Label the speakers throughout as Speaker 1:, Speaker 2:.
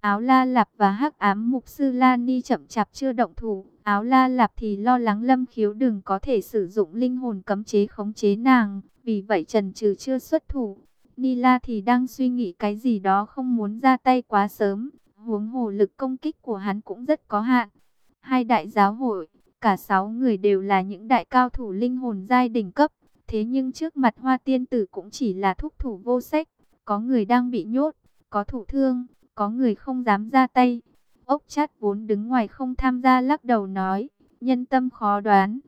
Speaker 1: Áo La Lạp và Hắc Ám Mục Sư La Ni chậm chạp chưa động thủ, Áo La Lạp thì lo lắng Lâm Khiếu đừng có thể sử dụng linh hồn cấm chế khống chế nàng, vì vậy trần trừ chưa xuất thủ. Nila thì đang suy nghĩ cái gì đó không muốn ra tay quá sớm, huống hồ lực công kích của hắn cũng rất có hạn. Hai đại giáo hội, cả sáu người đều là những đại cao thủ linh hồn giai đỉnh cấp, thế nhưng trước mặt Hoa Tiên Tử cũng chỉ là thúc thủ vô sách, có người đang bị nhốt, có thủ thương, có người không dám ra tay. Ốc chát vốn đứng ngoài không tham gia lắc đầu nói, nhân tâm khó đoán.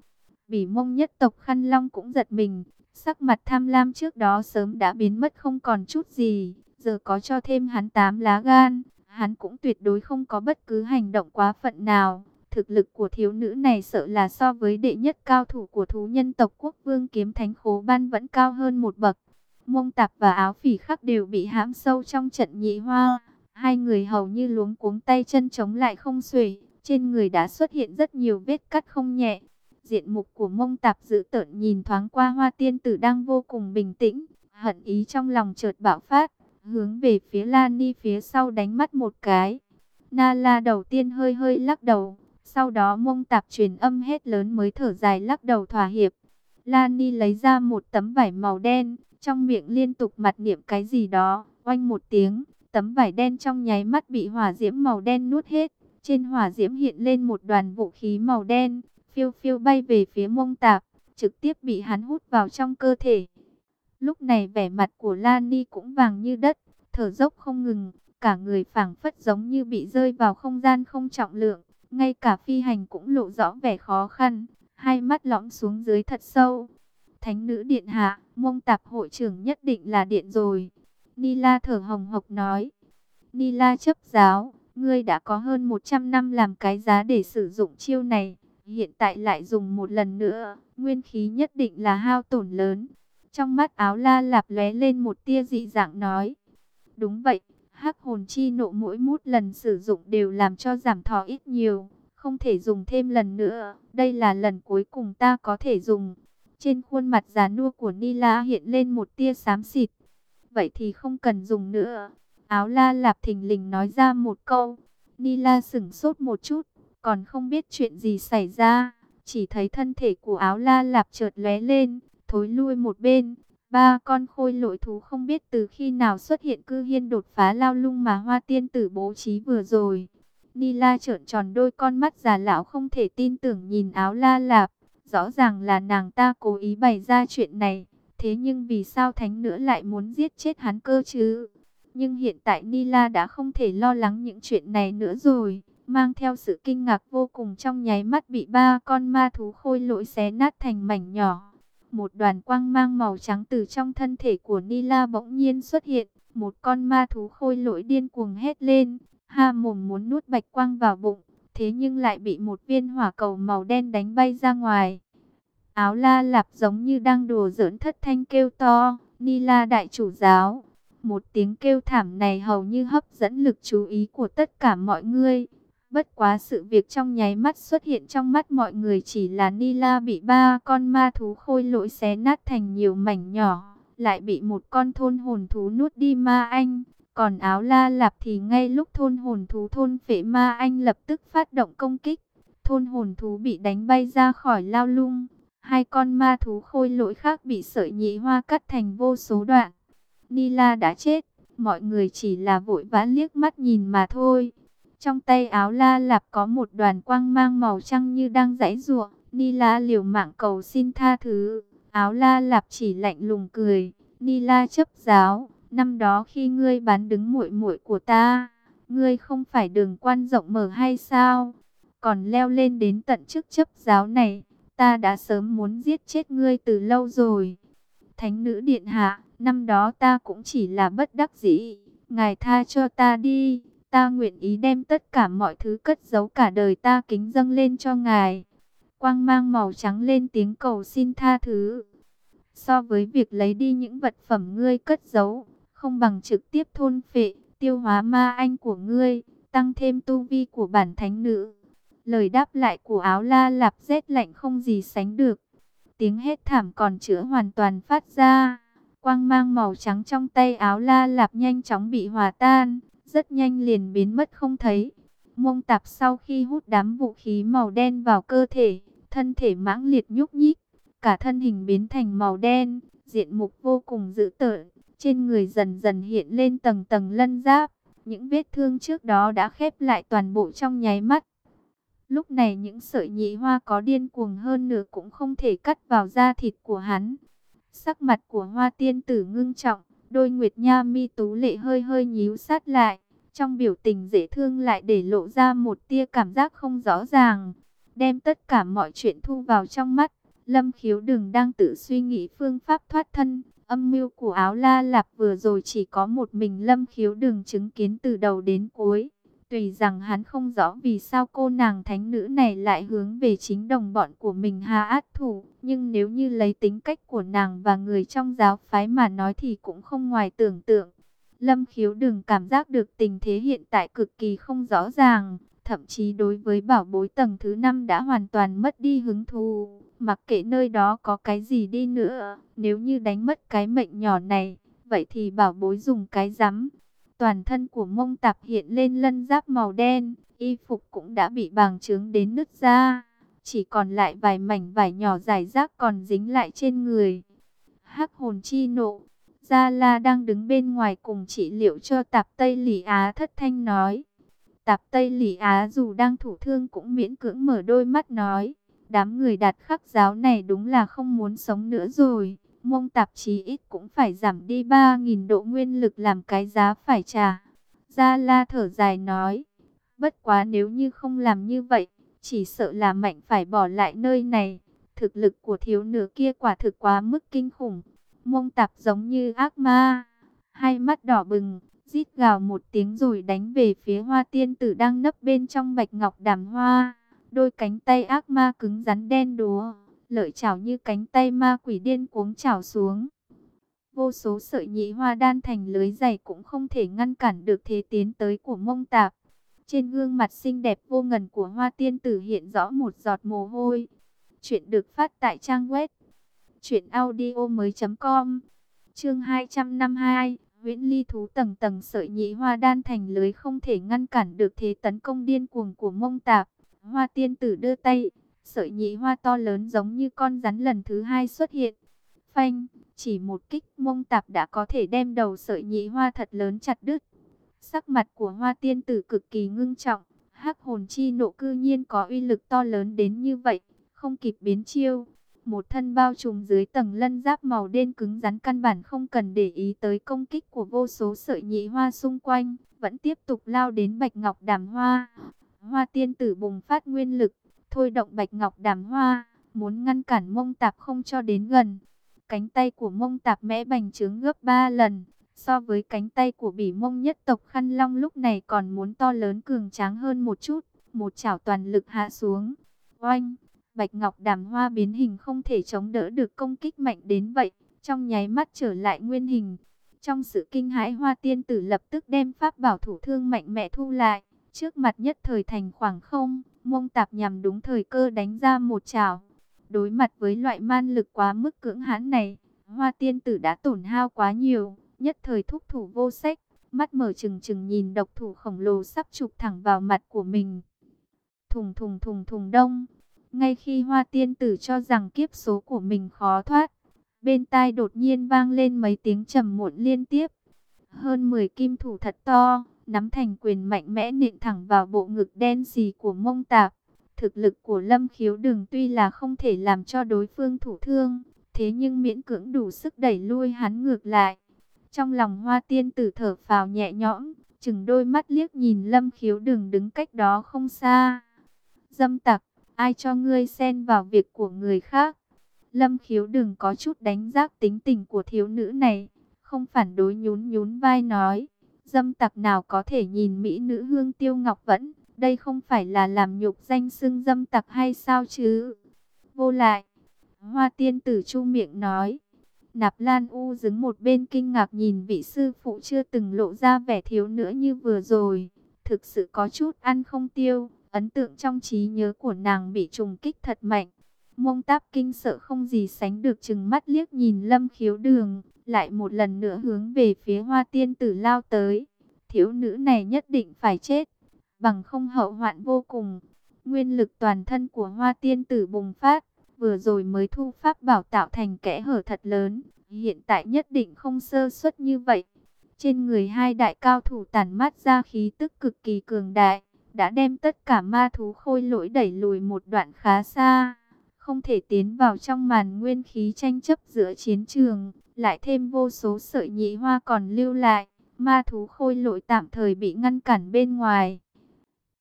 Speaker 1: Bỉ mông nhất tộc Khăn Long cũng giật mình, sắc mặt tham lam trước đó sớm đã biến mất không còn chút gì, giờ có cho thêm hắn tám lá gan, hắn cũng tuyệt đối không có bất cứ hành động quá phận nào. Thực lực của thiếu nữ này sợ là so với đệ nhất cao thủ của thú nhân tộc quốc vương kiếm thánh khố ban vẫn cao hơn một bậc. Mông tạp và áo phỉ khắc đều bị hãm sâu trong trận nhị hoa. Hai người hầu như luống cuống tay chân chống lại không xuể. Trên người đã xuất hiện rất nhiều vết cắt không nhẹ. Diện mục của mông tạp giữ tợn nhìn thoáng qua hoa tiên tử đang vô cùng bình tĩnh. Hận ý trong lòng chợt bạo phát. Hướng về phía La Ni phía sau đánh mắt một cái. Na La đầu tiên hơi hơi lắc đầu. Sau đó mông tạp truyền âm hết lớn mới thở dài lắc đầu thỏa hiệp. La Ni lấy ra một tấm vải màu đen. Trong miệng liên tục mặt niệm cái gì đó. Oanh một tiếng Tấm vải đen trong nháy mắt bị hỏa diễm màu đen nuốt hết. Trên hỏa diễm hiện lên một đoàn vũ khí màu đen, phiêu phiêu bay về phía mông tạp, trực tiếp bị hắn hút vào trong cơ thể. Lúc này vẻ mặt của Lani cũng vàng như đất, thở dốc không ngừng, cả người phảng phất giống như bị rơi vào không gian không trọng lượng. Ngay cả phi hành cũng lộ rõ vẻ khó khăn, hai mắt lõm xuống dưới thật sâu. Thánh nữ điện hạ, mông tạp hội trưởng nhất định là điện rồi. Nila thở hồng hộc nói. Nila chấp giáo, ngươi đã có hơn 100 năm làm cái giá để sử dụng chiêu này. Hiện tại lại dùng một lần nữa, nguyên khí nhất định là hao tổn lớn. Trong mắt áo la lạp lóe lên một tia dị dạng nói. Đúng vậy, hắc hồn chi nộ mỗi mút lần sử dụng đều làm cho giảm thọ ít nhiều. Không thể dùng thêm lần nữa, đây là lần cuối cùng ta có thể dùng. Trên khuôn mặt già nua của Nila hiện lên một tia xám xịt vậy thì không cần dùng nữa. Áo la lạp thình lình nói ra một câu. Nila sửng sốt một chút, còn không biết chuyện gì xảy ra. Chỉ thấy thân thể của áo la lạp chợt lóe lên, thối lui một bên. Ba con khôi lội thú không biết từ khi nào xuất hiện cư hiên đột phá lao lung mà hoa tiên tử bố trí vừa rồi. Nila trợn tròn đôi con mắt già lão không thể tin tưởng nhìn áo la lạp. Rõ ràng là nàng ta cố ý bày ra chuyện này. Thế nhưng vì sao thánh nữa lại muốn giết chết hắn cơ chứ? Nhưng hiện tại Nila đã không thể lo lắng những chuyện này nữa rồi. Mang theo sự kinh ngạc vô cùng trong nháy mắt bị ba con ma thú khôi lỗi xé nát thành mảnh nhỏ. Một đoàn quang mang màu trắng từ trong thân thể của Nila bỗng nhiên xuất hiện. Một con ma thú khôi lỗi điên cuồng hét lên. Ha mồm muốn nuốt bạch quang vào bụng. Thế nhưng lại bị một viên hỏa cầu màu đen đánh bay ra ngoài. Áo la lạp giống như đang đùa giỡn thất thanh kêu to, ni la đại chủ giáo. Một tiếng kêu thảm này hầu như hấp dẫn lực chú ý của tất cả mọi người. Bất quá sự việc trong nháy mắt xuất hiện trong mắt mọi người chỉ là Nila bị ba con ma thú khôi lỗi xé nát thành nhiều mảnh nhỏ, lại bị một con thôn hồn thú nuốt đi ma anh. Còn áo la lạp thì ngay lúc thôn hồn thú thôn phệ ma anh lập tức phát động công kích. Thôn hồn thú bị đánh bay ra khỏi lao lung, Hai con ma thú khôi lỗi khác bị sợi nhị hoa cắt thành vô số đoạn. Nila đã chết, mọi người chỉ là vội vã liếc mắt nhìn mà thôi. Trong tay áo la lạp có một đoàn quang mang màu trăng như đang giãy ruộng. Nila liều mạng cầu xin tha thứ. Áo la lạp chỉ lạnh lùng cười. Nila chấp giáo, năm đó khi ngươi bán đứng muội muội của ta, ngươi không phải đường quan rộng mở hay sao? Còn leo lên đến tận chức chấp giáo này, ta đã sớm muốn giết chết ngươi từ lâu rồi. Thánh nữ điện hạ, năm đó ta cũng chỉ là bất đắc dĩ, ngài tha cho ta đi, ta nguyện ý đem tất cả mọi thứ cất giấu cả đời ta kính dâng lên cho ngài. Quang mang màu trắng lên tiếng cầu xin tha thứ. So với việc lấy đi những vật phẩm ngươi cất giấu, không bằng trực tiếp thôn phệ, tiêu hóa ma anh của ngươi, tăng thêm tu vi của bản thánh nữ. Lời đáp lại của áo la lạp rét lạnh không gì sánh được. Tiếng hét thảm còn chữa hoàn toàn phát ra. Quang mang màu trắng trong tay áo la lạp nhanh chóng bị hòa tan. rất nhanh liền biến mất không thấy. Mông tạp sau khi hút đám vũ khí màu đen vào cơ thể, thân thể mãng liệt nhúc nhích, cả thân hình biến thành màu đen, diện mục vô cùng dữ tợn, trên người dần dần hiện lên tầng tầng lân giáp, những vết thương trước đó đã khép lại toàn bộ trong nháy mắt. Lúc này những sợi nhị hoa có điên cuồng hơn nữa cũng không thể cắt vào da thịt của hắn. Sắc mặt của hoa tiên tử ngưng trọng, đôi nguyệt nha mi tú lệ hơi hơi nhíu sát lại. Trong biểu tình dễ thương lại để lộ ra một tia cảm giác không rõ ràng. Đem tất cả mọi chuyện thu vào trong mắt. Lâm khiếu đừng đang tự suy nghĩ phương pháp thoát thân. Âm mưu của áo la lạp vừa rồi chỉ có một mình lâm khiếu đừng chứng kiến từ đầu đến cuối. Tùy rằng hắn không rõ vì sao cô nàng thánh nữ này lại hướng về chính đồng bọn của mình hà át thủ. Nhưng nếu như lấy tính cách của nàng và người trong giáo phái mà nói thì cũng không ngoài tưởng tượng. Lâm khiếu đừng cảm giác được tình thế hiện tại cực kỳ không rõ ràng. Thậm chí đối với bảo bối tầng thứ năm đã hoàn toàn mất đi hứng thú. Mặc kệ nơi đó có cái gì đi nữa. Nếu như đánh mất cái mệnh nhỏ này. Vậy thì bảo bối dùng cái rắm Toàn thân của mông tạp hiện lên lân giáp màu đen, y phục cũng đã bị bàng trướng đến nứt ra. Chỉ còn lại vài mảnh vải nhỏ dài rác còn dính lại trên người. Hắc hồn chi nộ, Gia La đang đứng bên ngoài cùng trị liệu cho tạp Tây Lỷ Á thất thanh nói. Tạp Tây Lỷ Á dù đang thủ thương cũng miễn cưỡng mở đôi mắt nói. Đám người đạt khắc giáo này đúng là không muốn sống nữa rồi mông tạp chí ít cũng phải giảm đi 3.000 độ nguyên lực làm cái giá phải trả. Gia La thở dài nói, bất quá nếu như không làm như vậy, chỉ sợ là mạnh phải bỏ lại nơi này. Thực lực của thiếu nữ kia quả thực quá mức kinh khủng. Mông tạp giống như ác ma, hai mắt đỏ bừng, rít gào một tiếng rồi đánh về phía hoa tiên tử đang nấp bên trong bạch ngọc đàm hoa. Đôi cánh tay ác ma cứng rắn đen đúa lợi chảo như cánh tay ma quỷ điên cuống chảo xuống. Vô số sợi nhị hoa đan thành lưới dày cũng không thể ngăn cản được thế tiến tới của mông tạp. Trên gương mặt xinh đẹp vô ngần của hoa tiên tử hiện rõ một giọt mồ hôi. Chuyện được phát tại trang web chuyểnaudio.com Chương 252 nguyễn ly thú tầng tầng sợi nhị hoa đan thành lưới không thể ngăn cản được thế tấn công điên cuồng của mông tạp. Hoa tiên tử đưa tay, Sợi nhị hoa to lớn giống như con rắn lần thứ hai xuất hiện. Phanh, chỉ một kích mông tạp đã có thể đem đầu sợi nhị hoa thật lớn chặt đứt. Sắc mặt của hoa tiên tử cực kỳ ngưng trọng. hắc hồn chi nộ cư nhiên có uy lực to lớn đến như vậy, không kịp biến chiêu. Một thân bao trùm dưới tầng lân giáp màu đen cứng rắn căn bản không cần để ý tới công kích của vô số sợi nhị hoa xung quanh, vẫn tiếp tục lao đến bạch ngọc đàm hoa. Hoa tiên tử bùng phát nguyên lực, thôi động bạch ngọc đàm hoa, muốn ngăn cản mông tạp không cho đến gần. Cánh tay của mông tạp mẽ bành trướng gấp 3 lần, so với cánh tay của bỉ mông nhất tộc khăn long lúc này còn muốn to lớn cường tráng hơn một chút, một chảo toàn lực hạ xuống. Oanh, bạch ngọc đàm hoa biến hình không thể chống đỡ được công kích mạnh đến vậy, trong nháy mắt trở lại nguyên hình. Trong sự kinh hãi hoa tiên tử lập tức đem pháp bảo thủ thương mạnh mẽ thu lại, trước mặt nhất thời thành khoảng không. Mông tạp nhằm đúng thời cơ đánh ra một chảo. Đối mặt với loại man lực quá mức cưỡng hãn này, hoa tiên tử đã tổn hao quá nhiều, nhất thời thúc thủ vô sách, mắt mở trừng trừng nhìn độc thủ khổng lồ sắp chụp thẳng vào mặt của mình. Thùng thùng thùng thùng đông, ngay khi hoa tiên tử cho rằng kiếp số của mình khó thoát, bên tai đột nhiên vang lên mấy tiếng trầm muộn liên tiếp. Hơn 10 kim thủ thật to, nắm thành quyền mạnh mẽ nện thẳng vào bộ ngực đen xì của mông tạp. Thực lực của Lâm Khiếu đường tuy là không thể làm cho đối phương thủ thương, thế nhưng miễn cưỡng đủ sức đẩy lui hắn ngược lại. Trong lòng hoa tiên tử thở phào nhẹ nhõm, chừng đôi mắt liếc nhìn Lâm Khiếu đường đứng cách đó không xa. Dâm tặc, ai cho ngươi xen vào việc của người khác? Lâm Khiếu Đừng có chút đánh giác tính tình của thiếu nữ này, không phản đối nhún nhún vai nói. Dâm tặc nào có thể nhìn mỹ nữ hương tiêu ngọc vẫn, đây không phải là làm nhục danh xưng dâm tặc hay sao chứ? Vô lại, hoa tiên tử chu miệng nói. Nạp Lan U dứng một bên kinh ngạc nhìn vị sư phụ chưa từng lộ ra vẻ thiếu nữa như vừa rồi. Thực sự có chút ăn không tiêu, ấn tượng trong trí nhớ của nàng bị trùng kích thật mạnh. Mông táp kinh sợ không gì sánh được chừng mắt liếc nhìn lâm khiếu đường, lại một lần nữa hướng về phía hoa tiên tử lao tới. thiếu nữ này nhất định phải chết, bằng không hậu hoạn vô cùng. Nguyên lực toàn thân của hoa tiên tử bùng phát, vừa rồi mới thu pháp bảo tạo thành kẽ hở thật lớn, hiện tại nhất định không sơ suất như vậy. Trên người hai đại cao thủ tàn mát ra khí tức cực kỳ cường đại, đã đem tất cả ma thú khôi lỗi đẩy lùi một đoạn khá xa, không thể tiến vào trong màn nguyên khí tranh chấp giữa chiến trường, lại thêm vô số sợi nhị hoa còn lưu lại, ma thú khôi lỗi tạm thời bị ngăn cản bên ngoài.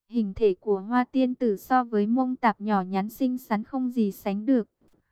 Speaker 1: Hình thể của hoa tiên tử so với mông tạp nhỏ nhắn xinh xắn không gì sánh được.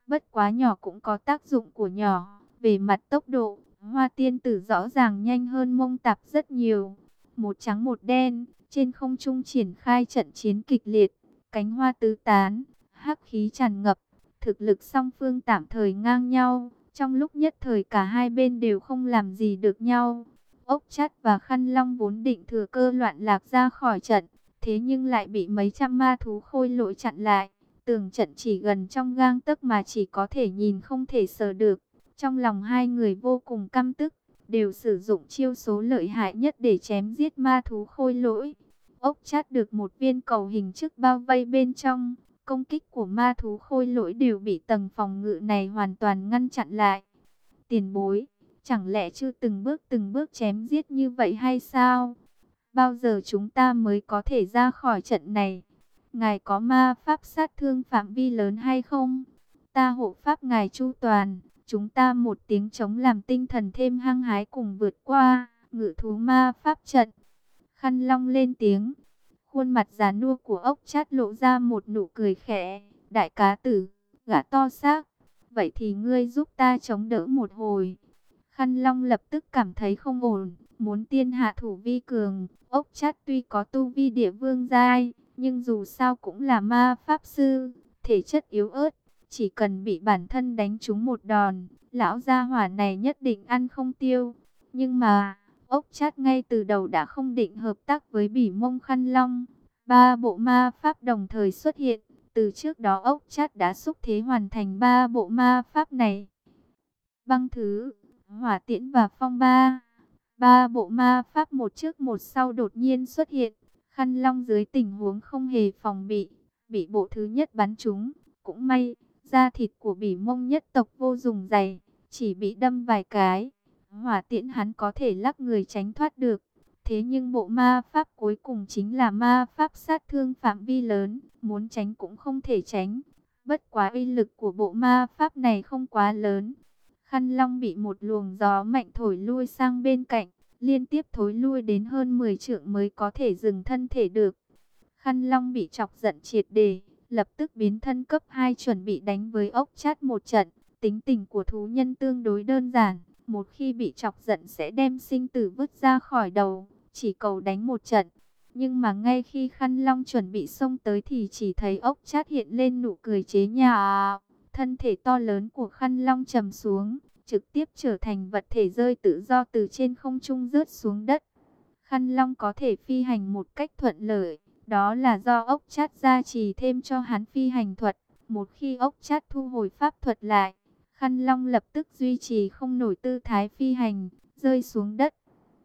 Speaker 1: Bất quá nhỏ cũng có tác dụng của nhỏ. Về mặt tốc độ, hoa tiên tử rõ ràng nhanh hơn mông tạp rất nhiều. Một trắng một đen, trên không trung triển khai trận chiến kịch liệt. Cánh hoa tứ tán, hắc khí tràn ngập. Thực lực song phương tạm thời ngang nhau. Trong lúc nhất thời cả hai bên đều không làm gì được nhau. Ốc chát và khăn long vốn định thừa cơ loạn lạc ra khỏi trận thế nhưng lại bị mấy trăm ma thú khôi lỗi chặn lại. Tường trận chỉ gần trong gang tấc mà chỉ có thể nhìn không thể sờ được. Trong lòng hai người vô cùng căm tức, đều sử dụng chiêu số lợi hại nhất để chém giết ma thú khôi lỗi. Ốc chát được một viên cầu hình trước bao vây bên trong, công kích của ma thú khôi lỗi đều bị tầng phòng ngự này hoàn toàn ngăn chặn lại. Tiền bối, chẳng lẽ chưa từng bước từng bước chém giết như vậy hay sao? bao giờ chúng ta mới có thể ra khỏi trận này? Ngài có ma pháp sát thương phạm vi lớn hay không? Ta hộ pháp ngài chu toàn, chúng ta một tiếng chống làm tinh thần thêm hăng hái cùng vượt qua, ngự thú ma pháp trận. Khăn long lên tiếng, khuôn mặt già nua của ốc chát lộ ra một nụ cười khẽ, đại cá tử, gã to xác, vậy thì ngươi giúp ta chống đỡ một hồi. Khăn long lập tức cảm thấy không ổn, muốn tiên hạ thủ vi cường, ốc chát tuy có tu vi địa vương giai, nhưng dù sao cũng là ma pháp sư, thể chất yếu ớt, chỉ cần bị bản thân đánh trúng một đòn, lão gia hỏa này nhất định ăn không tiêu. Nhưng mà, ốc chát ngay từ đầu đã không định hợp tác với bỉ mông khăn long. Ba bộ ma pháp đồng thời xuất hiện, từ trước đó ốc chát đã xúc thế hoàn thành ba bộ ma pháp này. Băng thứ, hỏa tiễn và phong ba. Ba bộ ma pháp một trước một sau đột nhiên xuất hiện. Khăn long dưới tình huống không hề phòng bị. Bị bộ thứ nhất bắn trúng. Cũng may, da thịt của bỉ mông nhất tộc vô dùng dày. Chỉ bị đâm vài cái. Hỏa tiễn hắn có thể lắc người tránh thoát được. Thế nhưng bộ ma pháp cuối cùng chính là ma pháp sát thương phạm vi lớn. Muốn tránh cũng không thể tránh. Bất quá uy lực của bộ ma pháp này không quá lớn. Khăn long bị một luồng gió mạnh thổi lui sang bên cạnh, liên tiếp thối lui đến hơn 10 trượng mới có thể dừng thân thể được. Khăn long bị chọc giận triệt đề, lập tức biến thân cấp 2 chuẩn bị đánh với ốc chát một trận. Tính tình của thú nhân tương đối đơn giản, một khi bị chọc giận sẽ đem sinh tử vứt ra khỏi đầu, chỉ cầu đánh một trận. Nhưng mà ngay khi khăn long chuẩn bị xông tới thì chỉ thấy ốc chát hiện lên nụ cười chế nhà. Thân thể to lớn của khăn long trầm xuống, trực tiếp trở thành vật thể rơi tự do từ trên không trung rớt xuống đất. Khăn long có thể phi hành một cách thuận lợi, đó là do ốc chát gia trì thêm cho hắn phi hành thuật. Một khi ốc chát thu hồi pháp thuật lại, khăn long lập tức duy trì không nổi tư thái phi hành, rơi xuống đất.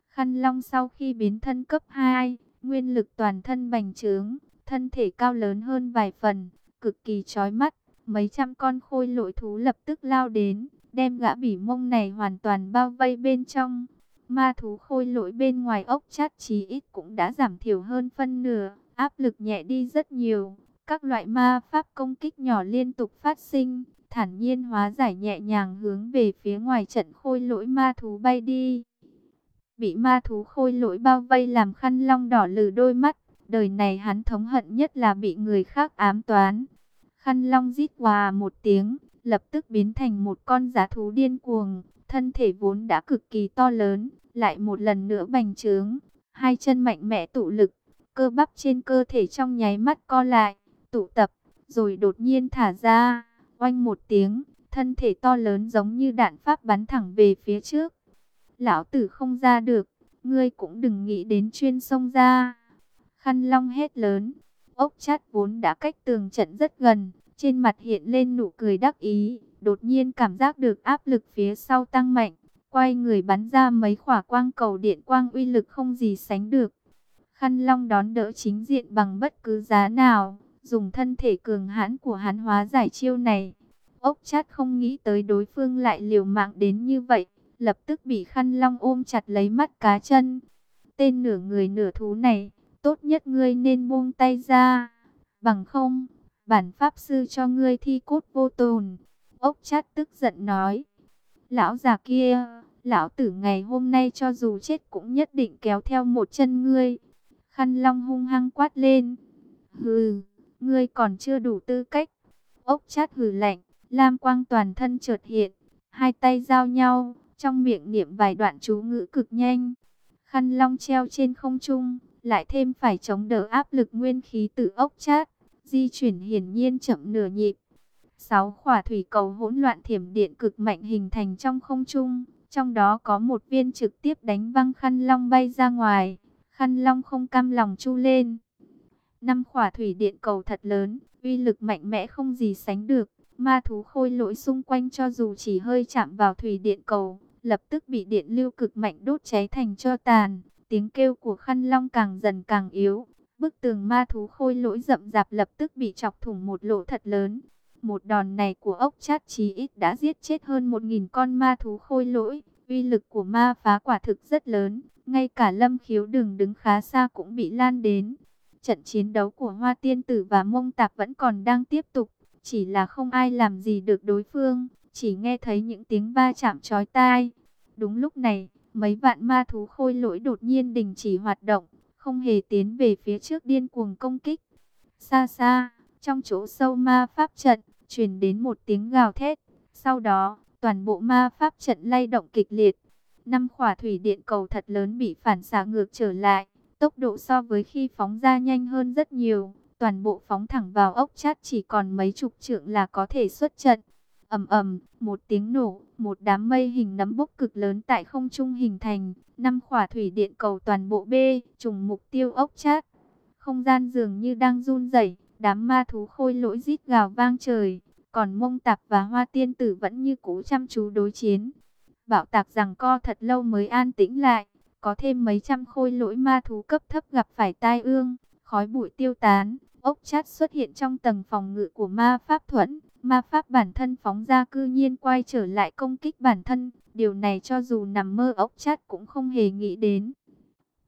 Speaker 1: Khăn long sau khi biến thân cấp 2, nguyên lực toàn thân bành trướng, thân thể cao lớn hơn vài phần, cực kỳ chói mắt. Mấy trăm con khôi lội thú lập tức lao đến, đem gã bỉ mông này hoàn toàn bao vây bên trong. Ma thú khôi lỗi bên ngoài ốc chát chí ít cũng đã giảm thiểu hơn phân nửa, áp lực nhẹ đi rất nhiều. Các loại ma pháp công kích nhỏ liên tục phát sinh, thản nhiên hóa giải nhẹ nhàng hướng về phía ngoài trận khôi lỗi ma thú bay đi. Bị ma thú khôi lỗi bao vây làm khăn long đỏ lử đôi mắt, đời này hắn thống hận nhất là bị người khác ám toán. Khăn long rít hòa một tiếng, lập tức biến thành một con giá thú điên cuồng, thân thể vốn đã cực kỳ to lớn, lại một lần nữa bành trướng, hai chân mạnh mẽ tụ lực, cơ bắp trên cơ thể trong nháy mắt co lại, tụ tập, rồi đột nhiên thả ra, oanh một tiếng, thân thể to lớn giống như đạn pháp bắn thẳng về phía trước. Lão tử không ra được, ngươi cũng đừng nghĩ đến chuyên sông ra. Khăn long hét lớn, ốc chát vốn đã cách tường trận rất gần, trên mặt hiện lên nụ cười đắc ý, đột nhiên cảm giác được áp lực phía sau tăng mạnh, quay người bắn ra mấy khỏa quang cầu điện quang uy lực không gì sánh được. Khăn Long đón đỡ chính diện bằng bất cứ giá nào, dùng thân thể cường hãn của hắn hóa giải chiêu này. Ốc chát không nghĩ tới đối phương lại liều mạng đến như vậy, lập tức bị Khăn Long ôm chặt lấy mắt cá chân. Tên nửa người nửa thú này, tốt nhất ngươi nên buông tay ra, bằng không, bản pháp sư cho ngươi thi cốt vô tồn. Ốc chát tức giận nói, lão già kia, lão tử ngày hôm nay cho dù chết cũng nhất định kéo theo một chân ngươi. Khăn Long hung hăng quát lên, hừ, ngươi còn chưa đủ tư cách. Ốc chát hừ lạnh, lam quang toàn thân chợt hiện, hai tay giao nhau, trong miệng niệm vài đoạn chú ngữ cực nhanh. Khăn Long treo trên không trung, lại thêm phải chống đỡ áp lực nguyên khí từ ốc chát, di chuyển hiển nhiên chậm nửa nhịp. Sáu khỏa thủy cầu hỗn loạn thiểm điện cực mạnh hình thành trong không trung, trong đó có một viên trực tiếp đánh văng khăn long bay ra ngoài, khăn long không cam lòng chu lên. Năm khỏa thủy điện cầu thật lớn, uy lực mạnh mẽ không gì sánh được, ma thú khôi lỗi xung quanh cho dù chỉ hơi chạm vào thủy điện cầu, lập tức bị điện lưu cực mạnh đốt cháy thành cho tàn. Tiếng kêu của khăn long càng dần càng yếu. Bức tường ma thú khôi lỗi rậm rạp lập tức bị chọc thủng một lỗ thật lớn. Một đòn này của ốc chát chí ít đã giết chết hơn một nghìn con ma thú khôi lỗi. Uy lực của ma phá quả thực rất lớn. Ngay cả lâm khiếu đường đứng khá xa cũng bị lan đến. Trận chiến đấu của Hoa Tiên Tử và Mông Tạp vẫn còn đang tiếp tục. Chỉ là không ai làm gì được đối phương. Chỉ nghe thấy những tiếng va chạm chói tai. Đúng lúc này, mấy vạn ma thú khôi lỗi đột nhiên đình chỉ hoạt động, không hề tiến về phía trước điên cuồng công kích. Xa xa, trong chỗ sâu ma pháp trận, truyền đến một tiếng gào thét. Sau đó, toàn bộ ma pháp trận lay động kịch liệt. Năm khỏa thủy điện cầu thật lớn bị phản xạ ngược trở lại. Tốc độ so với khi phóng ra nhanh hơn rất nhiều. Toàn bộ phóng thẳng vào ốc chát chỉ còn mấy chục trượng là có thể xuất trận ầm ầm, một tiếng nổ, một đám mây hình nấm bốc cực lớn tại không trung hình thành, năm khỏa thủy điện cầu toàn bộ B, trùng mục tiêu ốc chát. Không gian dường như đang run rẩy, đám ma thú khôi lỗi rít gào vang trời, còn mông tạp và hoa tiên tử vẫn như cũ chăm chú đối chiến. Bảo tạc rằng co thật lâu mới an tĩnh lại, có thêm mấy trăm khôi lỗi ma thú cấp thấp gặp phải tai ương, khói bụi tiêu tán, ốc chát xuất hiện trong tầng phòng ngự của ma pháp thuẫn, Ma pháp bản thân phóng ra cư nhiên quay trở lại công kích bản thân. Điều này cho dù nằm mơ ốc chát cũng không hề nghĩ đến.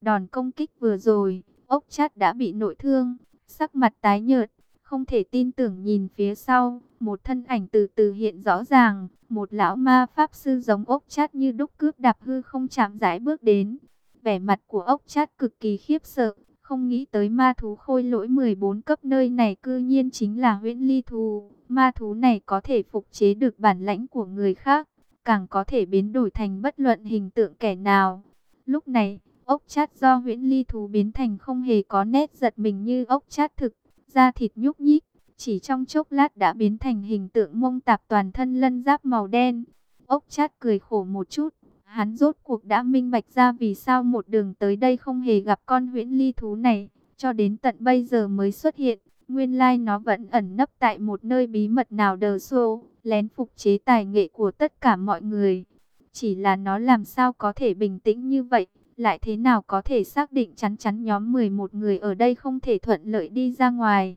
Speaker 1: Đòn công kích vừa rồi, ốc chát đã bị nội thương, sắc mặt tái nhợt, không thể tin tưởng nhìn phía sau. Một thân ảnh từ từ hiện rõ ràng, một lão ma pháp sư giống ốc chát như đúc cướp đạp hư không chạm rãi bước đến. Vẻ mặt của ốc chát cực kỳ khiếp sợ, không nghĩ tới ma thú khôi lỗi 14 cấp nơi này cư nhiên chính là huyễn ly thú. Ma thú này có thể phục chế được bản lãnh của người khác, càng có thể biến đổi thành bất luận hình tượng kẻ nào. Lúc này, ốc chát do huyễn ly thú biến thành không hề có nét giật mình như ốc chát thực, da thịt nhúc nhích, chỉ trong chốc lát đã biến thành hình tượng mông tạp toàn thân lân giáp màu đen. Ốc chát cười khổ một chút, hắn rốt cuộc đã minh bạch ra vì sao một đường tới đây không hề gặp con huyễn ly thú này, cho đến tận bây giờ mới xuất hiện. Nguyên lai like nó vẫn ẩn nấp tại một nơi bí mật nào đờ xô, lén phục chế tài nghệ của tất cả mọi người. Chỉ là nó làm sao có thể bình tĩnh như vậy, lại thế nào có thể xác định chắn chắn nhóm 11 người ở đây không thể thuận lợi đi ra ngoài.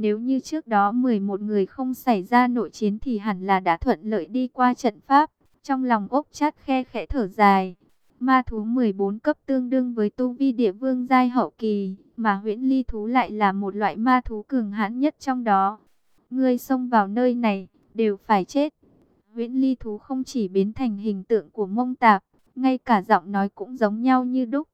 Speaker 1: Nếu như trước đó 11 người không xảy ra nội chiến thì hẳn là đã thuận lợi đi qua trận pháp. Trong lòng ốc chát khe khẽ thở dài. Ma thú 14 cấp tương đương với tu vi địa vương giai hậu kỳ, mà huyễn ly thú lại là một loại ma thú cường hãn nhất trong đó. Ngươi xông vào nơi này, đều phải chết. Huyễn ly thú không chỉ biến thành hình tượng của mông tạp, ngay cả giọng nói cũng giống nhau như đúc.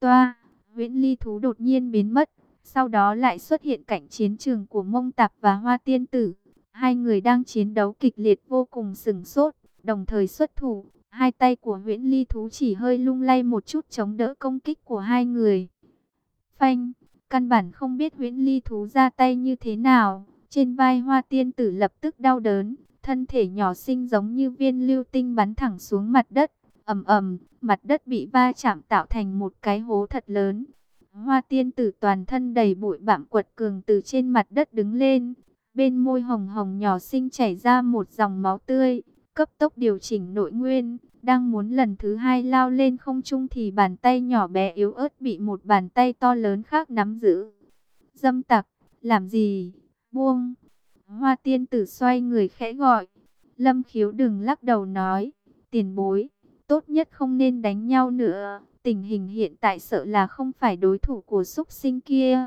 Speaker 1: Toa, huyễn ly thú đột nhiên biến mất, sau đó lại xuất hiện cảnh chiến trường của mông tạp và hoa tiên tử. Hai người đang chiến đấu kịch liệt vô cùng sừng sốt, đồng thời xuất thủ. Hai tay của huyễn ly thú chỉ hơi lung lay một chút chống đỡ công kích của hai người. Phanh, căn bản không biết huyễn ly thú ra tay như thế nào. Trên vai hoa tiên tử lập tức đau đớn, thân thể nhỏ xinh giống như viên lưu tinh bắn thẳng xuống mặt đất. ầm ầm, mặt đất bị va chạm tạo thành một cái hố thật lớn. Hoa tiên tử toàn thân đầy bụi bặm quật cường từ trên mặt đất đứng lên. Bên môi hồng hồng nhỏ xinh chảy ra một dòng máu tươi cấp tốc điều chỉnh nội nguyên, đang muốn lần thứ hai lao lên không trung thì bàn tay nhỏ bé yếu ớt bị một bàn tay to lớn khác nắm giữ. Dâm tặc, làm gì? Buông! Hoa tiên tử xoay người khẽ gọi. Lâm khiếu đừng lắc đầu nói, tiền bối, tốt nhất không nên đánh nhau nữa. Tình hình hiện tại sợ là không phải đối thủ của súc sinh kia.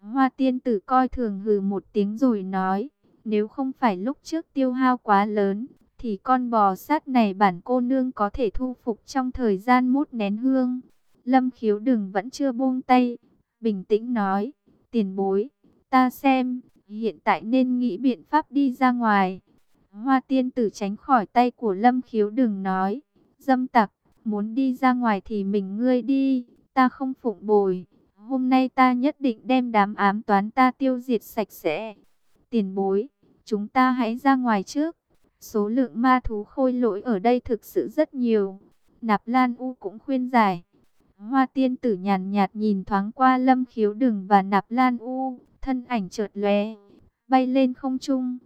Speaker 1: Hoa tiên tử coi thường hừ một tiếng rồi nói, nếu không phải lúc trước tiêu hao quá lớn, thì con bò sát này bản cô nương có thể thu phục trong thời gian mút nén hương. Lâm khiếu đừng vẫn chưa buông tay, bình tĩnh nói, tiền bối, ta xem, hiện tại nên nghĩ biện pháp đi ra ngoài. Hoa tiên tử tránh khỏi tay của lâm khiếu đừng nói, dâm tặc, muốn đi ra ngoài thì mình ngươi đi, ta không phụng bồi. Hôm nay ta nhất định đem đám ám toán ta tiêu diệt sạch sẽ. Tiền bối, chúng ta hãy ra ngoài trước. Số lượng ma thú khôi lỗi ở đây thực sự rất nhiều. Nạp Lan U cũng khuyên giải. Hoa tiên tử nhàn nhạt nhìn thoáng qua lâm khiếu đừng và Nạp Lan U. Thân ảnh chợt lóe bay lên không trung.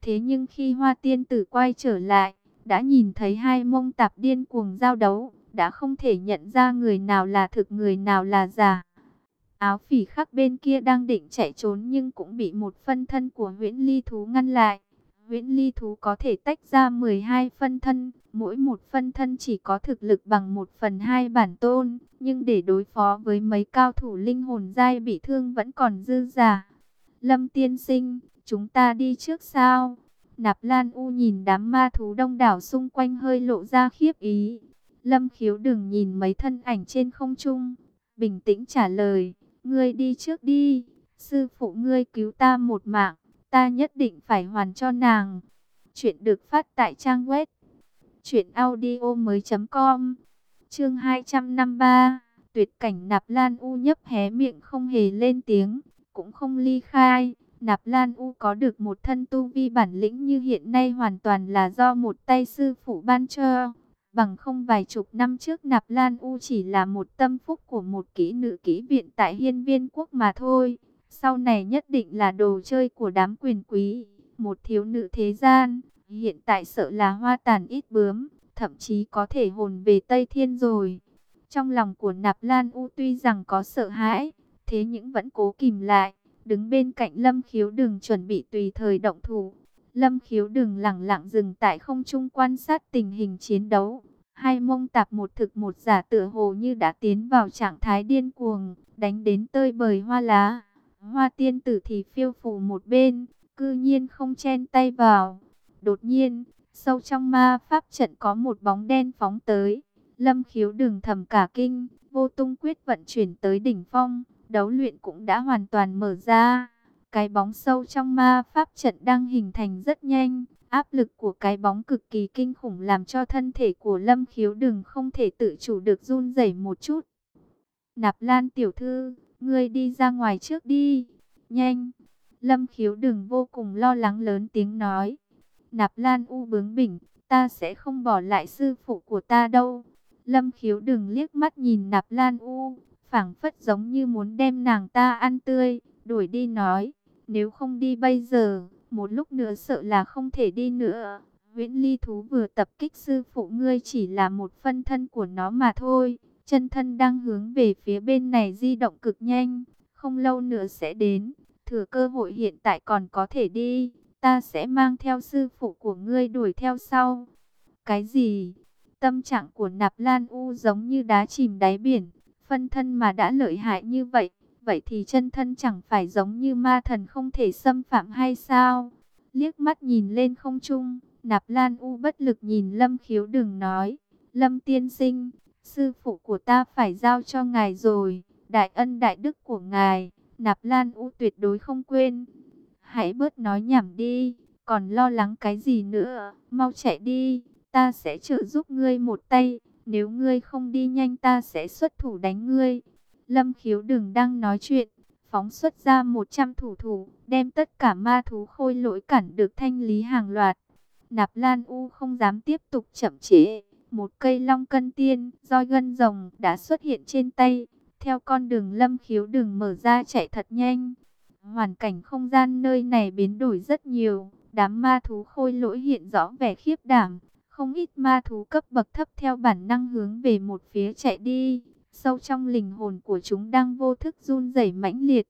Speaker 1: Thế nhưng khi hoa tiên tử quay trở lại, đã nhìn thấy hai mông tạp điên cuồng giao đấu. Đã không thể nhận ra người nào là thực người nào là giả. Áo phỉ khắc bên kia đang định chạy trốn nhưng cũng bị một phân thân của huyễn ly thú ngăn lại. Huyễn ly thú có thể tách ra 12 phân thân, mỗi một phân thân chỉ có thực lực bằng 1 phần 2 bản tôn, nhưng để đối phó với mấy cao thủ linh hồn dai bị thương vẫn còn dư giả. Lâm tiên sinh, chúng ta đi trước sao? Nạp Lan U nhìn đám ma thú đông đảo xung quanh hơi lộ ra khiếp ý. Lâm khiếu đừng nhìn mấy thân ảnh trên không trung, bình tĩnh trả lời, ngươi đi trước đi, sư phụ ngươi cứu ta một mạng ta nhất định phải hoàn cho nàng. Chuyện được phát tại trang web truyệnaudiomoi.com. Chương 253, tuyệt cảnh Nạp Lan U nhấp hé miệng không hề lên tiếng, cũng không ly khai. Nạp Lan U có được một thân tu vi bản lĩnh như hiện nay hoàn toàn là do một tay sư phụ ban cho. Bằng không vài chục năm trước Nạp Lan U chỉ là một tâm phúc của một kỹ nữ kỹ viện tại hiên viên quốc mà thôi. Sau này nhất định là đồ chơi của đám quyền quý, một thiếu nữ thế gian, hiện tại sợ là hoa tàn ít bướm, thậm chí có thể hồn về Tây Thiên rồi. Trong lòng của Nạp Lan U tuy rằng có sợ hãi, thế nhưng vẫn cố kìm lại, đứng bên cạnh Lâm Khiếu Đừng chuẩn bị tùy thời động thủ. Lâm Khiếu Đừng lặng lặng dừng tại không trung quan sát tình hình chiến đấu. Hai mông tạp một thực một giả tựa hồ như đã tiến vào trạng thái điên cuồng, đánh đến tơi bời hoa lá. Hoa tiên tử thì phiêu phù một bên, cư nhiên không chen tay vào. Đột nhiên, sâu trong ma pháp trận có một bóng đen phóng tới. Lâm khiếu đường thầm cả kinh, vô tung quyết vận chuyển tới đỉnh phong, đấu luyện cũng đã hoàn toàn mở ra. Cái bóng sâu trong ma pháp trận đang hình thành rất nhanh, áp lực của cái bóng cực kỳ kinh khủng làm cho thân thể của Lâm khiếu đường không thể tự chủ được run rẩy một chút. Nạp Lan tiểu thư, Ngươi đi ra ngoài trước đi. Nhanh. Lâm khiếu đừng vô cùng lo lắng lớn tiếng nói. Nạp Lan U bướng bỉnh. Ta sẽ không bỏ lại sư phụ của ta đâu. Lâm khiếu đừng liếc mắt nhìn Nạp Lan U phảng phất giống như muốn đem nàng ta ăn tươi. Đuổi đi nói. Nếu không đi bây giờ. Một lúc nữa sợ là không thể đi nữa. Viễn ly thú vừa tập kích sư phụ ngươi chỉ là một phân thân của nó mà thôi. Chân thân đang hướng về phía bên này di động cực nhanh, không lâu nữa sẽ đến. Thừa cơ hội hiện tại còn có thể đi, ta sẽ mang theo sư phụ của ngươi đuổi theo sau. Cái gì? Tâm trạng của Nạp Lan U giống như đá chìm đáy biển, phân thân mà đã lợi hại như vậy, vậy thì chân thân chẳng phải giống như ma thần không thể xâm phạm hay sao? Liếc mắt nhìn lên không trung, Nạp Lan U bất lực nhìn Lâm Khiếu đừng nói, Lâm tiên sinh, Sư phụ của ta phải giao cho ngài rồi, đại ân đại đức của ngài, Nạp Lan U tuyệt đối không quên. Hãy bớt nói nhảm đi, còn lo lắng cái gì nữa, mau chạy đi, ta sẽ trợ giúp ngươi một tay, nếu ngươi không đi nhanh ta sẽ xuất thủ đánh ngươi. Lâm khiếu đừng đang nói chuyện, phóng xuất ra 100 thủ thủ, đem tất cả ma thú khôi lỗi cản được thanh lý hàng loạt. Nạp Lan U không dám tiếp tục chậm chế một cây long cân tiên, roi gân rồng đã xuất hiện trên tay, theo con đường lâm khiếu đường mở ra chạy thật nhanh. Hoàn cảnh không gian nơi này biến đổi rất nhiều, đám ma thú khôi lỗi hiện rõ vẻ khiếp đảm, không ít ma thú cấp bậc thấp theo bản năng hướng về một phía chạy đi. Sâu trong linh hồn của chúng đang vô thức run rẩy mãnh liệt.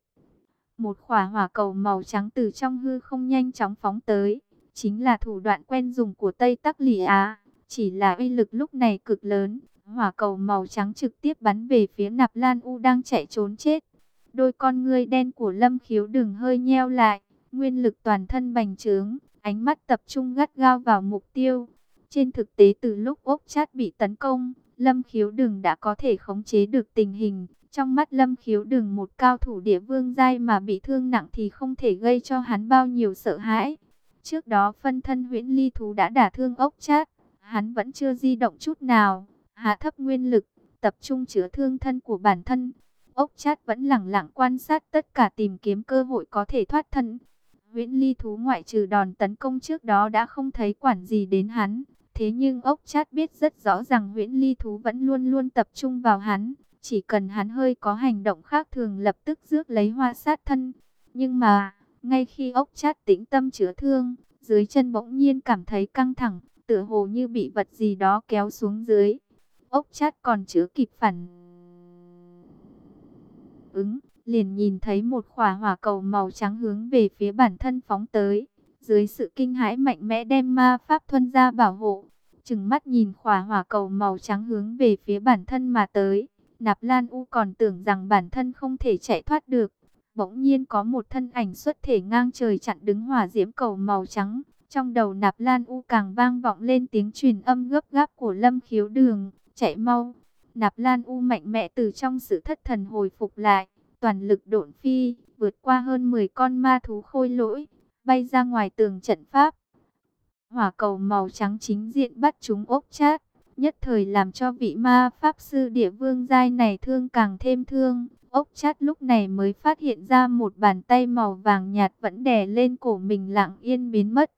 Speaker 1: Một khỏa hỏa cầu màu trắng từ trong hư không nhanh chóng phóng tới. Chính là thủ đoạn quen dùng của Tây Tắc Lỷ Á. Chỉ là uy lực lúc này cực lớn. Hỏa cầu màu trắng trực tiếp bắn về phía Nạp Lan U đang chạy trốn chết. Đôi con ngươi đen của Lâm Khiếu đừng hơi nheo lại. Nguyên lực toàn thân bành trướng. Ánh mắt tập trung gắt gao vào mục tiêu. Trên thực tế từ lúc ốc chát bị tấn công, Lâm Khiếu Đừng đã có thể khống chế được tình hình. Trong mắt Lâm Khiếu Đừng một cao thủ địa vương giai mà bị thương nặng thì không thể gây cho hắn bao nhiêu sợ hãi. Trước đó phân thân huyễn ly thú đã đả thương ốc chát, hắn vẫn chưa di động chút nào, hạ thấp nguyên lực, tập trung chữa thương thân của bản thân. Ốc chát vẫn lặng lặng quan sát tất cả tìm kiếm cơ hội có thể thoát thân. Huyễn ly thú ngoại trừ đòn tấn công trước đó đã không thấy quản gì đến hắn. Thế nhưng ốc chát biết rất rõ rằng huyễn ly thú vẫn luôn luôn tập trung vào hắn. Chỉ cần hắn hơi có hành động khác thường lập tức rước lấy hoa sát thân. Nhưng mà, ngay khi ốc chát tĩnh tâm chữa thương, dưới chân bỗng nhiên cảm thấy căng thẳng, tựa hồ như bị vật gì đó kéo xuống dưới. Ốc chát còn chữa kịp phản ứng, liền nhìn thấy một khỏa hỏa cầu màu trắng hướng về phía bản thân phóng tới. Dưới sự kinh hãi mạnh mẽ đem ma pháp thuân ra bảo hộ, chừng mắt nhìn khỏa hỏa cầu màu trắng hướng về phía bản thân mà tới. Nạp Lan U còn tưởng rằng bản thân không thể chạy thoát được. Bỗng nhiên có một thân ảnh xuất thể ngang trời chặn đứng hỏa diễm cầu màu trắng. Trong đầu Nạp Lan U càng vang vọng lên tiếng truyền âm gấp gáp của Lâm Khiếu Đường. Chạy mau. Nạp Lan U mạnh mẽ từ trong sự thất thần hồi phục lại. Toàn lực độn phi, vượt qua hơn 10 con ma thú khôi lỗi, bay ra ngoài tường trận pháp. Hỏa cầu màu trắng chính diện bắt chúng ốc chát, nhất thời làm cho vị ma pháp sư địa vương giai này thương càng thêm thương. Ốc chát lúc này mới phát hiện ra một bàn tay màu vàng nhạt vẫn đè lên cổ mình lặng yên biến mất.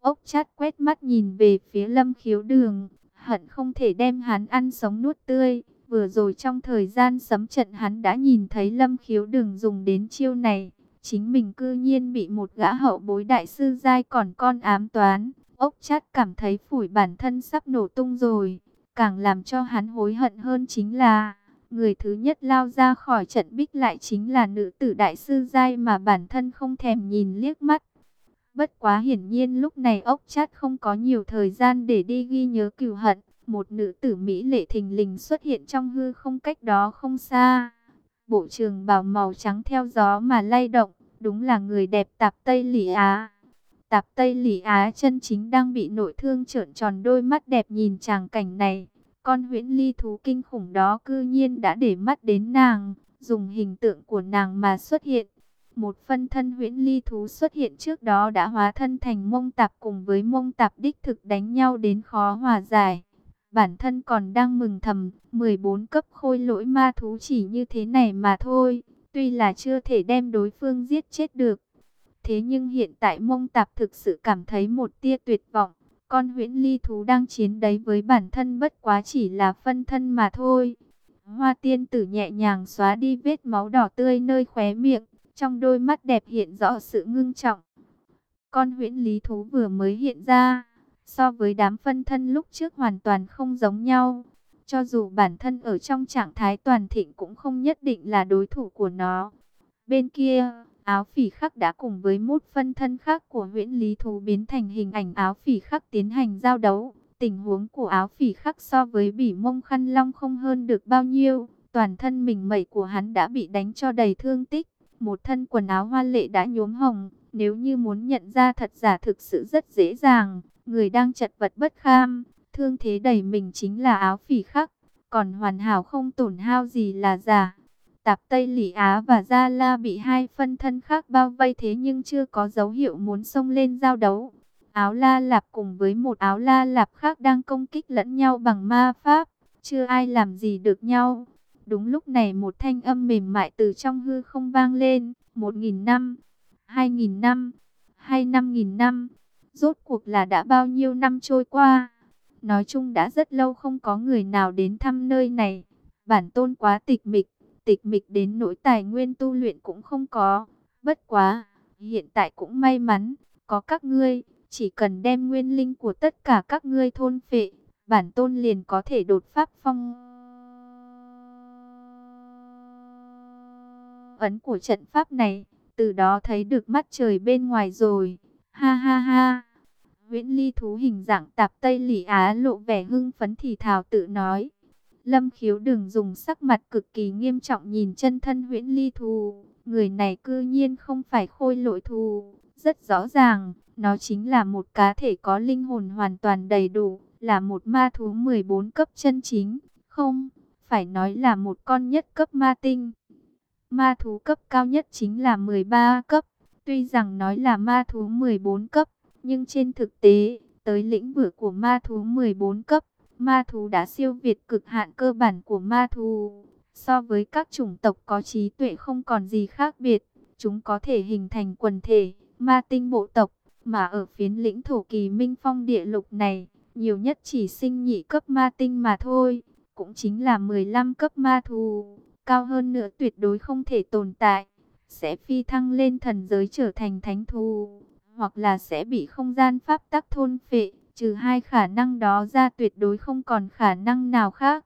Speaker 1: Ốc chát quét mắt nhìn về phía lâm khiếu đường, hận không thể đem hắn ăn sống nuốt tươi. Vừa rồi trong thời gian sấm trận hắn đã nhìn thấy lâm khiếu đường dùng đến chiêu này. Chính mình cư nhiên bị một gã hậu bối đại sư giai còn con ám toán. Ốc chát cảm thấy phủi bản thân sắp nổ tung rồi. Càng làm cho hắn hối hận hơn chính là, người thứ nhất lao ra khỏi trận bích lại chính là nữ tử đại sư giai mà bản thân không thèm nhìn liếc mắt. Bất quá hiển nhiên lúc này ốc chát không có nhiều thời gian để đi ghi nhớ cừu hận. Một nữ tử Mỹ lệ thình lình xuất hiện trong hư không cách đó không xa. Bộ trường bào màu trắng theo gió mà lay động, đúng là người đẹp tạp Tây Lỷ Á. Tạp Tây Lỷ Á chân chính đang bị nội thương trợn tròn đôi mắt đẹp nhìn chàng cảnh này. Con huyễn ly thú kinh khủng đó cư nhiên đã để mắt đến nàng, dùng hình tượng của nàng mà xuất hiện. Một phân thân huyễn ly thú xuất hiện trước đó đã hóa thân thành mông tạp cùng với mông tạp đích thực đánh nhau đến khó hòa giải. Bản thân còn đang mừng thầm, 14 cấp khôi lỗi ma thú chỉ như thế này mà thôi, tuy là chưa thể đem đối phương giết chết được. Thế nhưng hiện tại mông tạp thực sự cảm thấy một tia tuyệt vọng. Con huyễn ly thú đang chiến đấy với bản thân bất quá chỉ là phân thân mà thôi. Hoa tiên tử nhẹ nhàng xóa đi vết máu đỏ tươi nơi khóe miệng, trong đôi mắt đẹp hiện rõ sự ngưng trọng. Con huyễn lý thú vừa mới hiện ra, so với đám phân thân lúc trước hoàn toàn không giống nhau. Cho dù bản thân ở trong trạng thái toàn thịnh cũng không nhất định là đối thủ của nó. Bên kia, áo phỉ khắc đã cùng với một phân thân khác của huyễn lý thú biến thành hình ảnh áo phỉ khắc tiến hành giao đấu. Tình huống của áo phỉ khắc so với bỉ mông khăn long không hơn được bao nhiêu. Toàn thân mình mẩy của hắn đã bị đánh cho đầy thương tích. Một thân quần áo hoa lệ đã nhuốm hồng. Nếu như muốn nhận ra thật giả thực sự rất dễ dàng. Người đang chật vật bất kham. Thương thế đầy mình chính là áo phỉ khắc. Còn hoàn hảo không tổn hao gì là giả. Tạp Tây Lỷ Á và Gia La bị hai phân thân khác bao vây thế nhưng chưa có dấu hiệu muốn xông lên giao đấu. Áo La Lạp cùng với một áo La Lạp khác đang công kích lẫn nhau bằng ma pháp, chưa ai làm gì được nhau. Đúng lúc này một thanh âm mềm mại từ trong hư không vang lên, một nghìn năm, hai nghìn năm, hai năm nghìn năm, rốt cuộc là đã bao nhiêu năm trôi qua. Nói chung đã rất lâu không có người nào đến thăm nơi này, bản tôn quá tịch mịch tịch mịch đến nỗi tài nguyên tu luyện cũng không có. Bất quá, hiện tại cũng may mắn, có các ngươi, Chỉ cần đem nguyên linh của tất cả các ngươi thôn phệ, bản tôn liền có thể đột pháp phong. Ấn của trận pháp này, từ đó thấy được mắt trời bên ngoài rồi. Ha ha ha. Viễn ly thú hình dạng tạp Tây Lỷ Á lộ vẻ hưng phấn thì thào tự nói. Lâm khiếu đừng dùng sắc mặt cực kỳ nghiêm trọng nhìn chân thân huyễn ly thú. Người này cư nhiên không phải khôi lội thú. Rất rõ ràng, nó chính là một cá thể có linh hồn hoàn toàn đầy đủ, là một ma thú 14 cấp chân chính. Không, phải nói là một con nhất cấp ma tinh. Ma thú cấp cao nhất chính là 13 cấp. Tuy rằng nói là ma thú 14 cấp, nhưng trên thực tế, tới lĩnh vực của ma thú 14 cấp, ma thú đã siêu việt cực hạn cơ bản của ma thú. So với các chủng tộc có trí tuệ không còn gì khác biệt, chúng có thể hình thành quần thể, ma tinh bộ tộc, mà ở phiến lĩnh thổ kỳ minh phong địa lục này, nhiều nhất chỉ sinh nhị cấp ma tinh mà thôi, cũng chính là 15 cấp ma thú, cao hơn nữa tuyệt đối không thể tồn tại, sẽ phi thăng lên thần giới trở thành thánh thú hoặc là sẽ bị không gian pháp tắc thôn phệ, trừ hai khả năng đó ra tuyệt đối không còn khả năng nào khác.